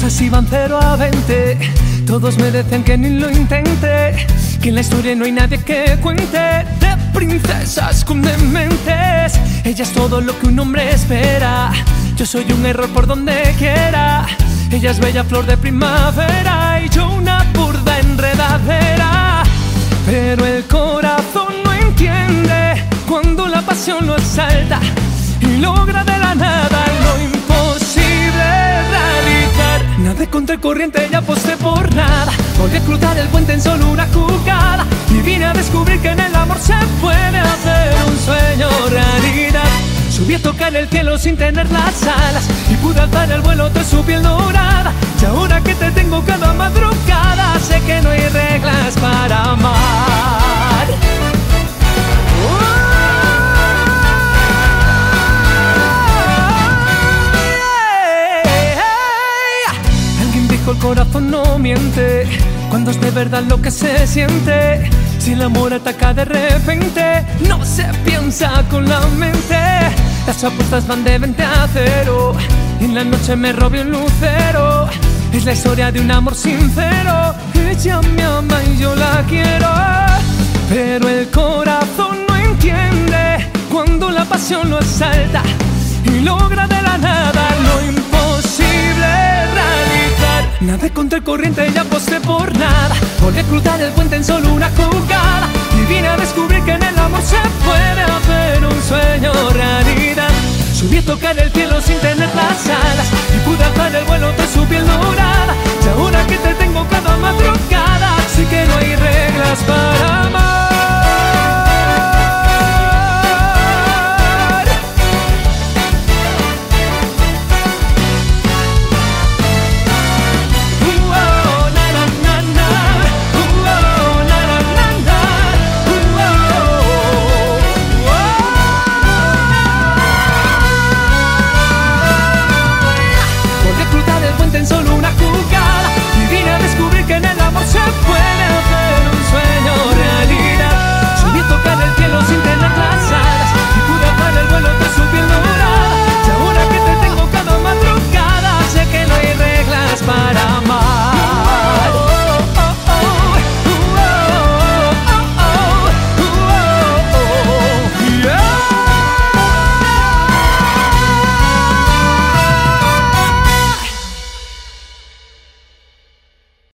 todos iban 0 a 20. Todos me decían que ni lo intente. Que en la historia no hay nadie que cuente de princesas con dementes. Ella es todo lo que un hombre espera. Yo soy un error por donde quiera. Ella es bella flor de primavera y yo una burda enredadera. Nada contra el corriente, ya aposté por nada. Voy a cruzar el puente en solo una jugada y vine a descubrir que en el amor se puede hacer un sueño realidad. Subí a tocar el cielo sin tener las alas y pude alzar el vuelo de su piel dorada. Y ahora que te tengo cada madrugada, sé que no hay reglas El corazón no miente cuando es de verdad lo que se siente. Si el amor ataca de repente, no se piensa con la mente. Las apuestas van de 20 a 0 y en la noche me robé un lucero. Es la historia de un amor sincero. Ella me ama y yo la quiero. Pero el corazón no entiende cuando la pasión lo asalta y logra de la nada lo imposible. Nada contra el corriente, ya aposté por nada. Volví a cruzar el puente en solo una jugada y vine a descubrir que en el amor se puede hacer un sueño realidad. Subí a tocar el